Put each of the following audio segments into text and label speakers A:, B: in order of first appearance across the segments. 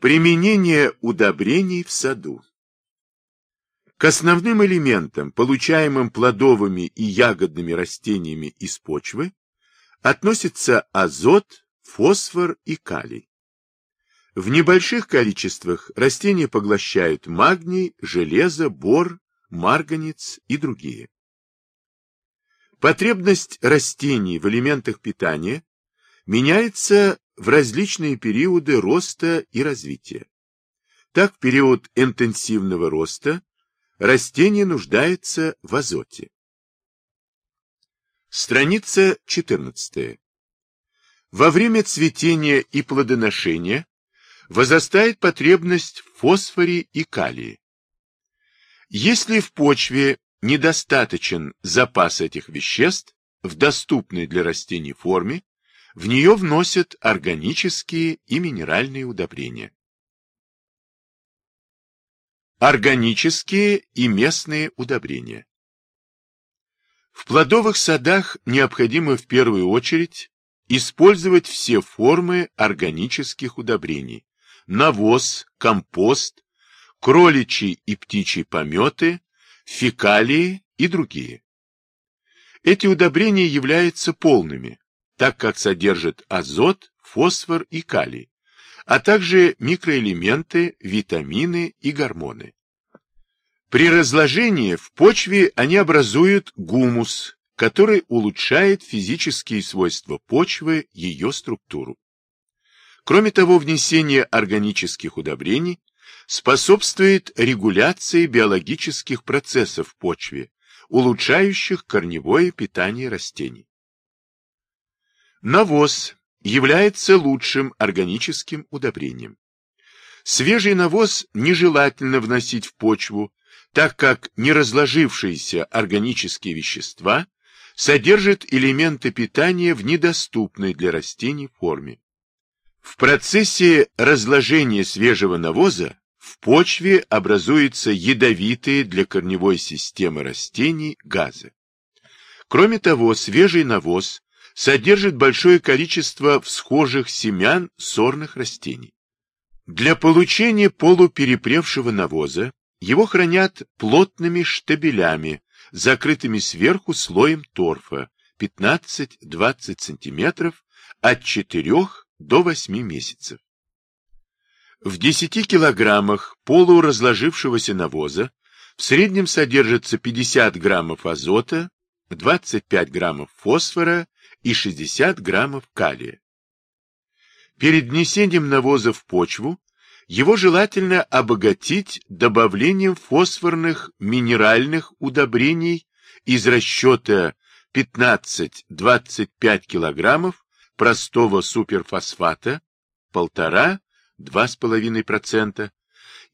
A: Применение удобрений в саду. К основным элементам, получаемым плодовыми и ягодными растениями из почвы, относятся азот, фосфор и калий. В небольших количествах растения поглощают магний, железо, бор, марганец и другие. Потребность растений в элементах питания меняется в различные периоды роста и развития. Так, в период интенсивного роста растение нуждается в азоте. Страница 14. Во время цветения и плодоношения возрастает потребность в фосфоре и калии. Если в почве недостаточен запас этих веществ в доступной для растений форме, в нее вносят органические и минеральные удобрения. Органические и местные удобрения. В плодовых садах необходимо в первую очередь использовать все формы органических удобрений. Навоз, компост, кроличьи и птичьи пометы, фекалии и другие. Эти удобрения являются полными, так как содержит азот, фосфор и калий, а также микроэлементы, витамины и гормоны. При разложении в почве они образуют гумус, который улучшает физические свойства почвы, ее структуру. Кроме того, внесение органических удобрений способствует регуляции биологических процессов в почве, улучшающих корневое питание растений. Навоз является лучшим органическим удобрением. Свежий навоз нежелательно вносить в почву, так как неразложившиеся органические вещества содержат элементы питания в недоступной для растений форме. В процессе разложения свежего навоза в почве образуются ядовитые для корневой системы растений газы. Кроме того, свежий навоз содержит большое количество всхожих семян сорных растений. Для получения полуперепревшего навоза его хранят плотными штабелями, закрытыми сверху слоем торфа 15-20 см от 4 до 8 месяцев. В 10 килограммах полуразложившегося навоза в среднем содержится 50 граммов азота, 25 граммов фосфора и 60 граммов калия. Перед внесением навоза в почву его желательно обогатить добавлением фосфорных минеральных удобрений из расчета 15-25 килограммов простого суперфосфата, 1,5-2,5%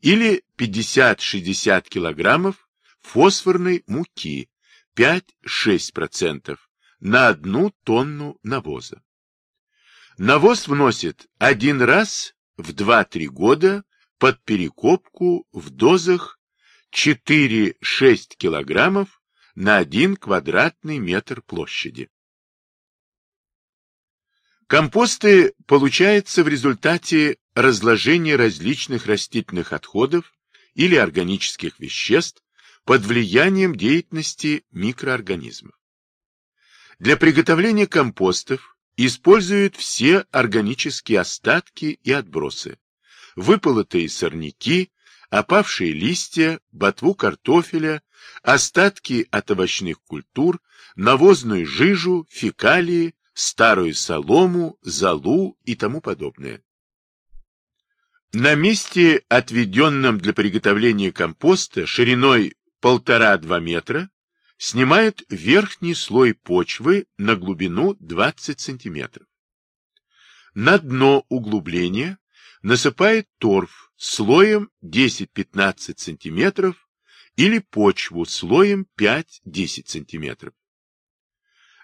A: или 50-60 килограммов фосфорной муки, 5-6% на одну тонну навоза. Навоз вносит один раз в 2-3 года под перекопку в дозах 4-6 килограммов на 1 квадратный метр площади. Компосты получаются в результате разложения различных растительных отходов или органических веществ под влиянием деятельности микроорганизмов. Для приготовления компостов используют все органические остатки и отбросы, выполотые сорняки, опавшие листья, ботву картофеля, остатки от овощных культур, навозную жижу, фекалии, старую солому, золу и тому подобное. На месте, отведенном для приготовления компоста шириной 1,5-2 метра, снимают верхний слой почвы на глубину 20 см. На дно углубления насыпает торф слоем 10-15 см или почву слоем 5-10 см.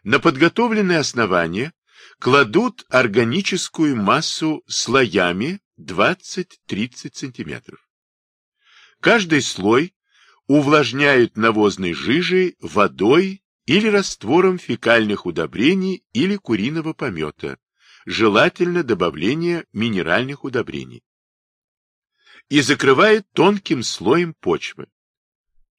A: На подготовленное основание кладут органическую массу слоями 20-30 см. Каждый слой увлажняют навозной жижей, водой или раствором фекальных удобрений или куриного помета, желательно добавление минеральных удобрений. и закрывает тонким слоем почвы.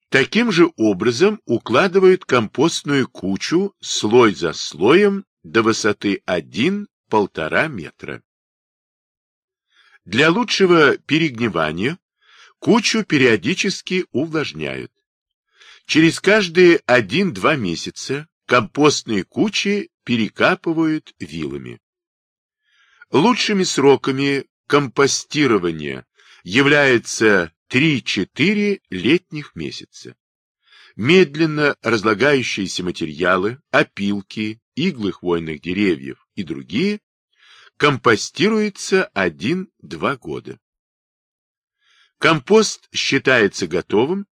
A: Таким же образом укладывают компостную кучу слой за слоем до высоты 1-1,5 метра. Для лучшего перегнивания кучу периодически увлажняют. Через каждые 1-2 месяца компостные кучи перекапывают вилами. Лучшими сроками компостирования являются 3-4 летних месяца. Медленно разлагающиеся материалы, опилки, иглы хвойных деревьев и другие компостируются 1-2 года. Компост считается готовым,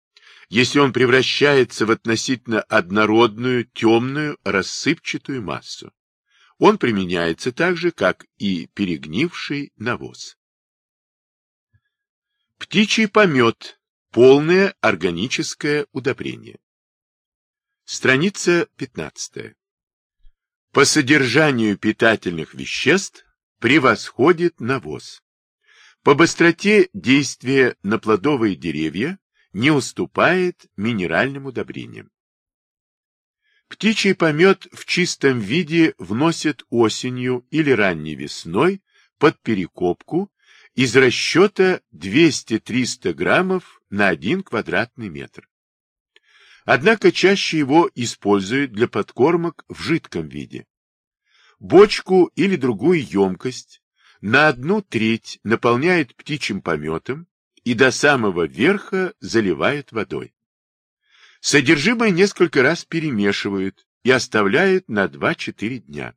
A: если он превращается в относительно однородную, темную, рассыпчатую массу. Он применяется так же, как и перегнивший навоз. Птичий помет. Полное органическое удобрение. Страница 15. По содержанию питательных веществ превосходит навоз. По быстроте действия на плодовые деревья не уступает минеральным удобрениям. Птичий помет в чистом виде вносят осенью или ранней весной под перекопку из расчета 200-300 граммов на 1 квадратный метр. Однако чаще его используют для подкормок в жидком виде. Бочку или другую емкость на одну треть наполняют птичьим пометом и до самого верха заливают водой. Содержимое несколько раз перемешивают и оставляют на 2-4 дня.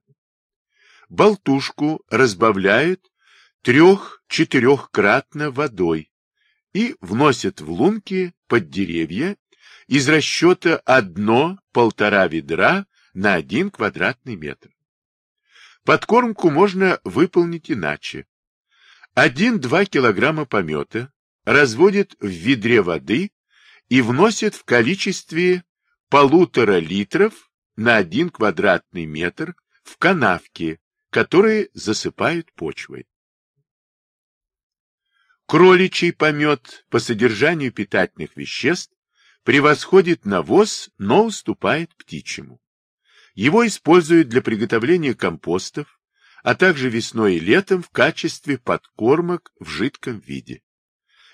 A: Болтушку разбавляют трех-четырехкратно водой и вносят в лунки под деревья из расчета одно-полтора ведра на один квадратный метр. Подкормку можно выполнить иначе. 1-2 килограмма помета разводят в ведре воды и вносят в количестве полутора литров на 1 квадратный метр в канавки, которые засыпают почвой. Кроличий помет по содержанию питательных веществ превосходит навоз, но уступает птичьему. Его используют для приготовления компостов, а также весной и летом в качестве подкормок в жидком виде.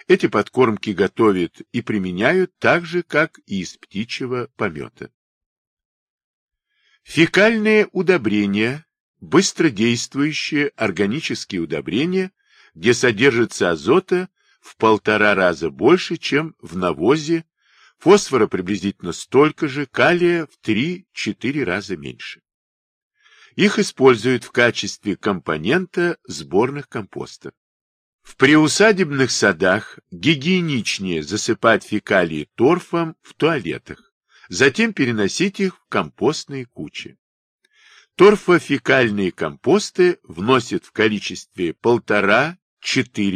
A: Эти подкормки готовят и применяют так же, как и из птичьего помета. Фекальные удобрения, быстродействующие органические удобрения, где содержится азота в полтора раза больше, чем в навозе, фосфора приблизительно столько же, калия в 3-4 раза меньше. Их используют в качестве компонента сборных компостов. В приусадебных садах гигиеничнее засыпать фекалии торфом в туалетах, затем переносить их в компостные кучи. Торфофекальные компосты вносят в количестве 1,5-4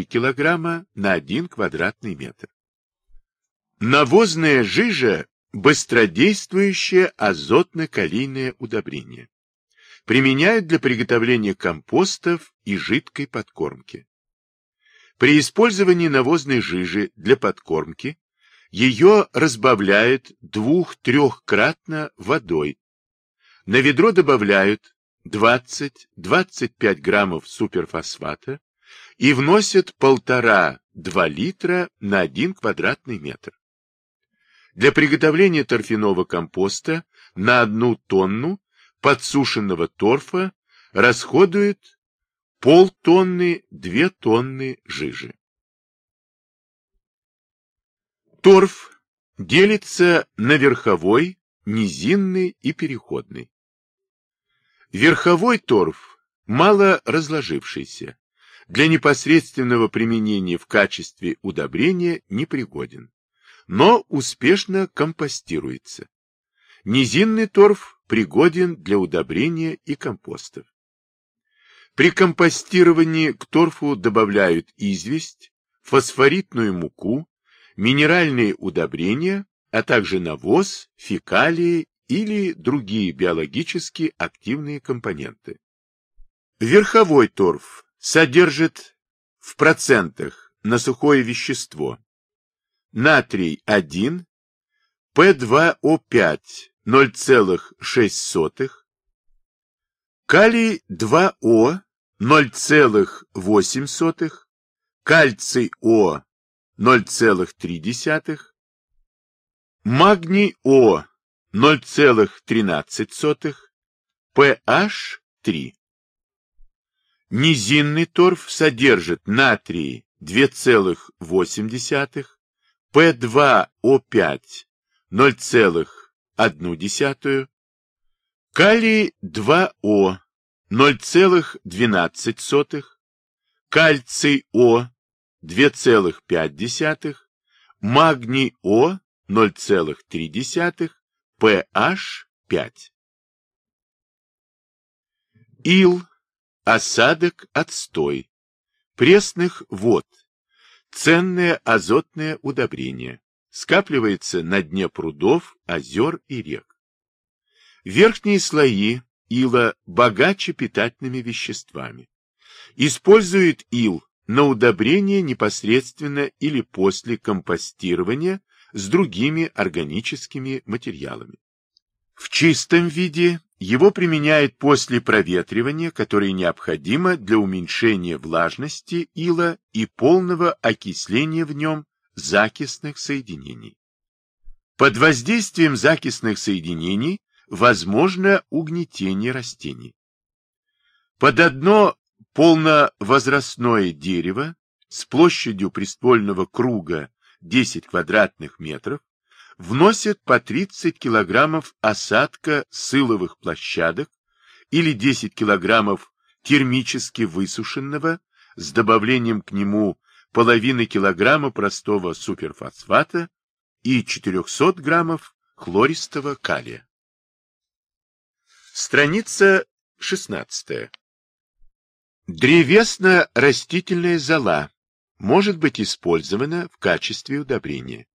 A: кг на 1 квадратный метр. Навозная жижа – быстродействующее азотно-калийное удобрение. Применяют для приготовления компостов и жидкой подкормки. При использовании навозной жижи для подкормки ее разбавляют двух-трехкратно водой. На ведро добавляют 20-25 граммов суперфосфата и вносят 1,5-2 литра на 1 квадратный метр. Для приготовления торфяного компоста на одну тонну подсушенного торфа расходуют полтонны-две тонны жижи. Торф делится на верховой, низинный и переходный. Верховой торф мало разложившийся, для непосредственного применения в качестве удобрения непригоден, но успешно компостируется. Низинный торф пригоден для удобрения и компостов. При компостировании к торфу добавляют известь, фосфоритную муку, минеральные удобрения, а также навоз, фекалии или другие биологически активные компоненты. Верховой торф содержит в процентах на сухое вещество. Натрий 1, P2O5 0,6, калий 2О 0,8, кальций О 0,3, магний О 0,13, pH 3. Низинный торф содержит натрий 2,8, P2O5 0,1, калий 2О 0,12, кальций О 2,5, магний О 0,3, pH 5. Ил, осадок, отстой, пресных вод, ценное азотное удобрение, скапливается на дне прудов, озер и рек. Верхние слои ила богаче питательными веществами. Использует ил на удобрение непосредственно или после компостирования с другими органическими материалами. В чистом виде его применяют после проветривания, которое необходимо для уменьшения влажности ила и полного окисления в нем закисных соединений. Под воздействием закисных соединений возможно угнетение растений. Под одно полновозрастное дерево с площадью приствольного круга 10 квадратных метров вносят по 30 килограммов осадка сыловых площадок или 10 килограммов термически высушенного с добавлением к нему половины килограмма простого суперфосфата и 400 граммов хлористого калия. Страница 16. Древесно-растительная зола может быть использована в качестве удобрения.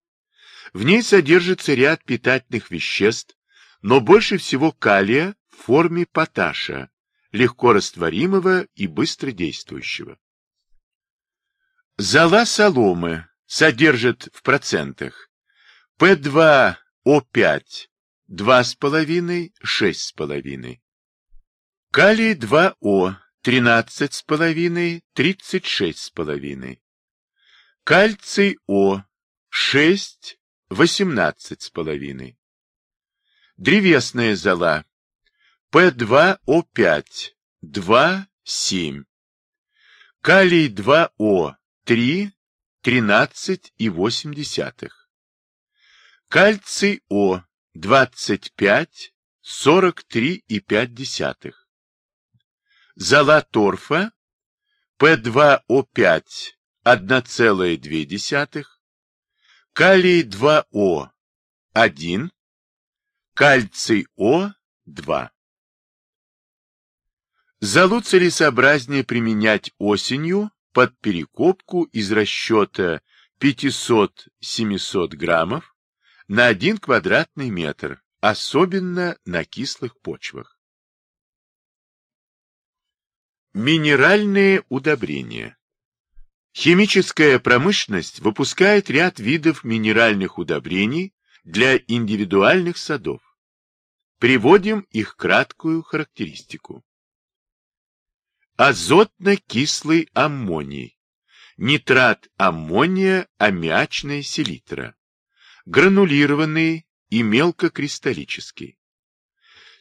A: В ней содержится ряд питательных веществ, но больше всего калия в форме поташа, легко растворимого и быстродействующего. Зола соломы содержит в процентах P2O5 2,5-6,5, калий 2О 13,5-36,5, кальций О 6 18,5. Древесная зола P2O5 2,7. Калий 2О 3 13,8. Кальций О 25 43,5. Зола торфа P2O5 1,2 калий 2О 1, кальций О2. Залу целесообразнее применять осенью под перекопку из расчета 500-700 граммов на 1 квадратный метр, особенно на кислых почвах. Минеральные удобрения Химическая промышленность выпускает ряд видов минеральных удобрений для индивидуальных садов. Приводим их краткую характеристику. Азотно-кислый аммоний, нитрат аммония, аммиачная селитра, гранулированный и мелкокристаллический.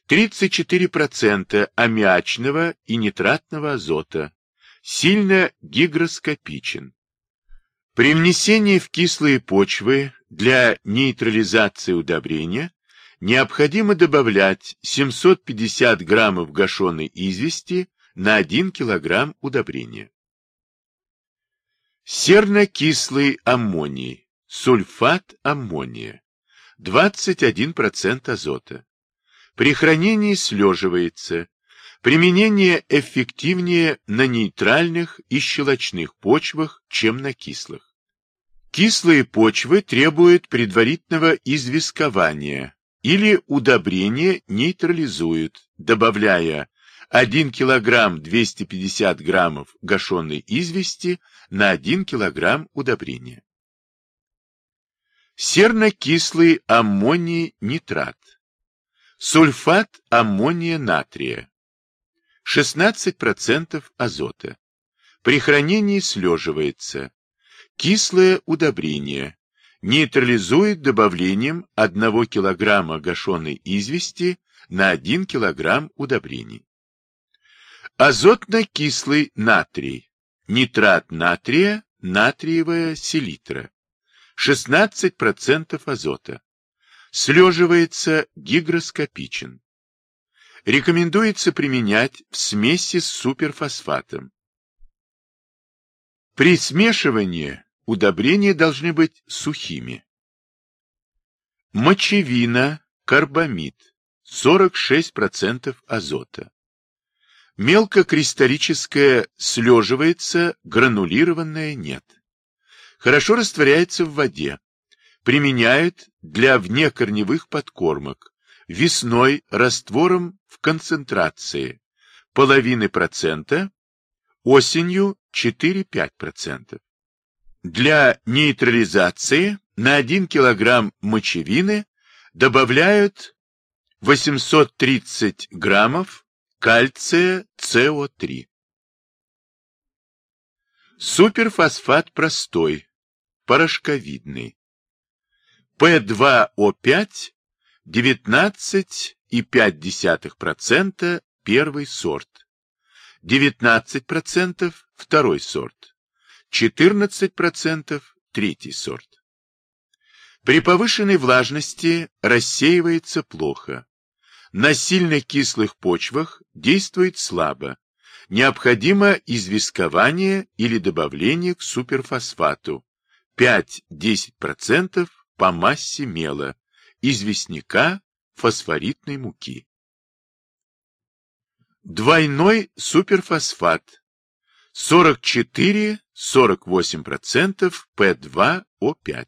A: 34% аммиачного и нитратного азота, сильно гигроскопичен. При внесении в кислые почвы для нейтрализации удобрения необходимо добавлять 750 граммов гашеной извести на 1 килограмм удобрения. Серно-кислый аммоний, сульфат аммония, 21% азота. При хранении слеживается, Применение эффективнее на нейтральных и щелочных почвах, чем на кислых. Кислые почвы требуют предварительного известкования или удобрения нейтрализуют, добавляя 1 килограмм 250 граммов гашеной извести на 1 килограмм удобрения. Серно-кислый аммоний нитрат. Сульфат аммония натрия. 16% азота. При хранении слеживается. Кислое удобрение. Нейтрализует добавлением 1 кг гашеной извести на 1 кг удобрений. Азотно-кислый натрий. Нитрат натрия, натриевая селитра. 16% азота. Слеживается гигроскопичен. Рекомендуется применять в смеси с суперфосфатом. При смешивании удобрения должны быть сухими. Мочевина, карбамид, 46% азота. Мелкокристаллическое слеживается, гранулированное нет. Хорошо растворяется в воде. Применяют для внекорневых подкормок. Весной раствором в концентрации половины процента, осенью 4-5%. Для нейтрализации на 1 кг мочевины добавляют 830 граммов кальция СО3. Суперфосфат простой, порошковидный. П2О5 19,5% первый сорт, 19% второй сорт, 14% третий сорт. При повышенной влажности рассеивается плохо. На сильно кислых почвах действует слабо. Необходимо известкование или добавление к суперфосфату 5-10% по массе мела, известняка, фосфоритной муки. Двойной суперфосфат 44-48% P2O5.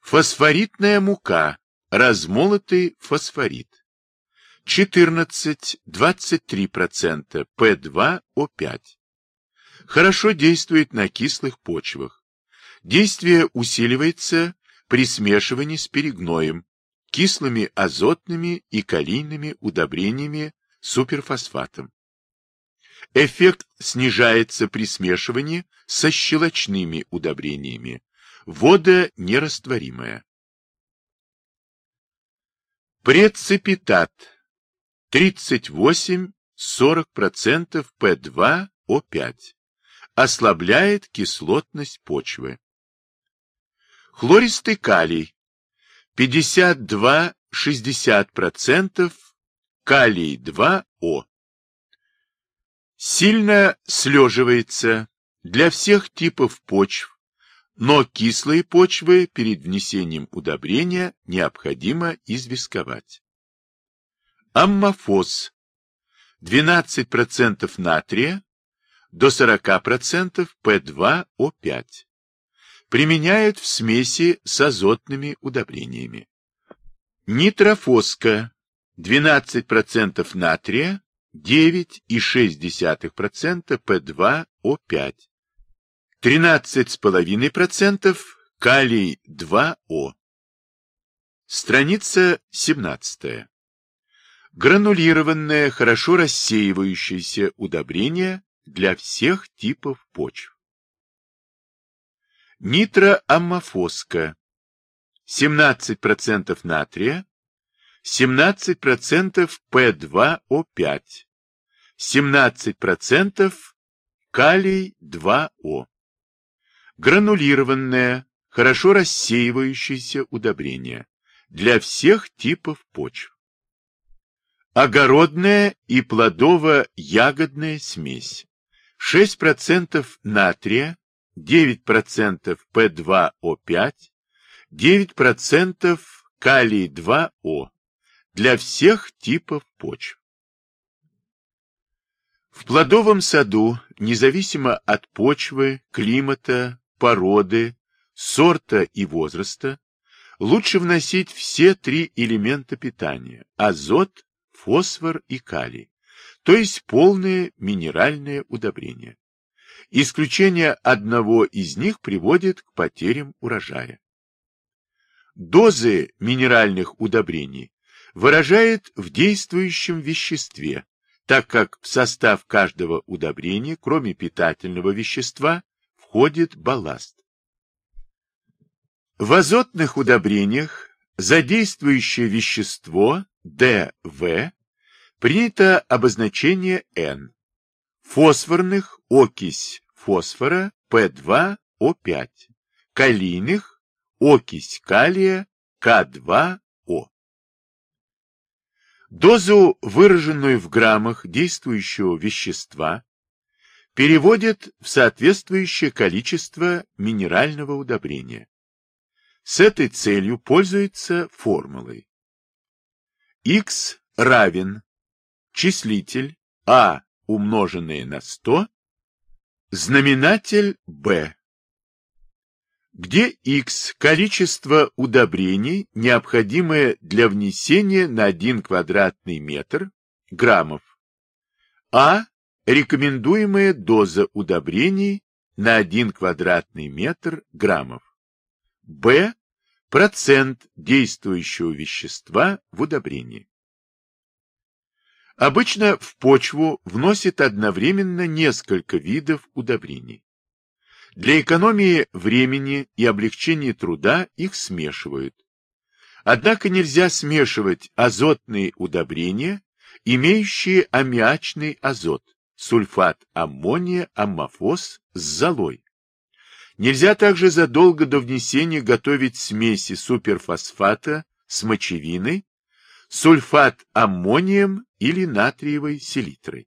A: Фосфоритная мука размолотый фосфорит 14-23% P2O5. Хорошо действует на кислых почвах. Действие усиливается при смешивании с перегноем, кислыми азотными и калийными удобрениями суперфосфатом. Эффект снижается при смешивании со щелочными удобрениями. Вода нерастворимая. Прецепитат 38-40% P2O5 ослабляет кислотность почвы. Хлористый калий 52-60% калий-2О. Сильно слеживается для всех типов почв, но кислые почвы перед внесением удобрения необходимо известковать. Аммофос 12% натрия до 40% P2O5 применяют в смеси с азотными удобрениями. Нитрофоска 12% натрия, 9,6% P2O5, 13,5% калий-2О. Страница 17. Гранулированное, хорошо рассеивающееся удобрение для всех типов почв. Нитроаммофоска 17% натрия, 17% P2O5, 17% калий-2О. Гранулированное, хорошо рассеивающееся удобрение для всех типов почв. Огородная и плодово-ягодная смесь. 6% натрия, 9% P2O5, 9% калий-2О для всех типов почв. В плодовом саду, независимо от почвы, климата, породы, сорта и возраста, лучше вносить все три элемента питания – азот, фосфор и калий то есть полное минеральное удобрение. Исключение одного из них приводит к потерям урожая. Дозы минеральных удобрений выражает в действующем веществе, так как в состав каждого удобрения, кроме питательного вещества, входит балласт. В азотных удобрениях задействующее вещество ДВ принято обозначение N. Фосфорных окись фосфора P2O5. Калийных окись калия К2О. Дозу, выраженную в граммах действующего вещества, переводят в соответствующее количество минерального удобрения. С этой целью пользуется формулой. x равен числитель а умноженное на 100, знаменатель b, где x – количество удобрений, необходимое для внесения на 1 квадратный метр граммов, а – рекомендуемая доза удобрений на 1 квадратный метр граммов, б – процент действующего вещества в удобрении. Обычно в почву вносят одновременно несколько видов удобрений. Для экономии времени и облегчения труда их смешивают. Однако нельзя смешивать азотные удобрения, имеющие аммиачный азот, сульфат аммония, аммофос с золой. Нельзя также задолго до внесения готовить смеси суперфосфата с мочевиной, сульфат аммонием или натриевой селитрой.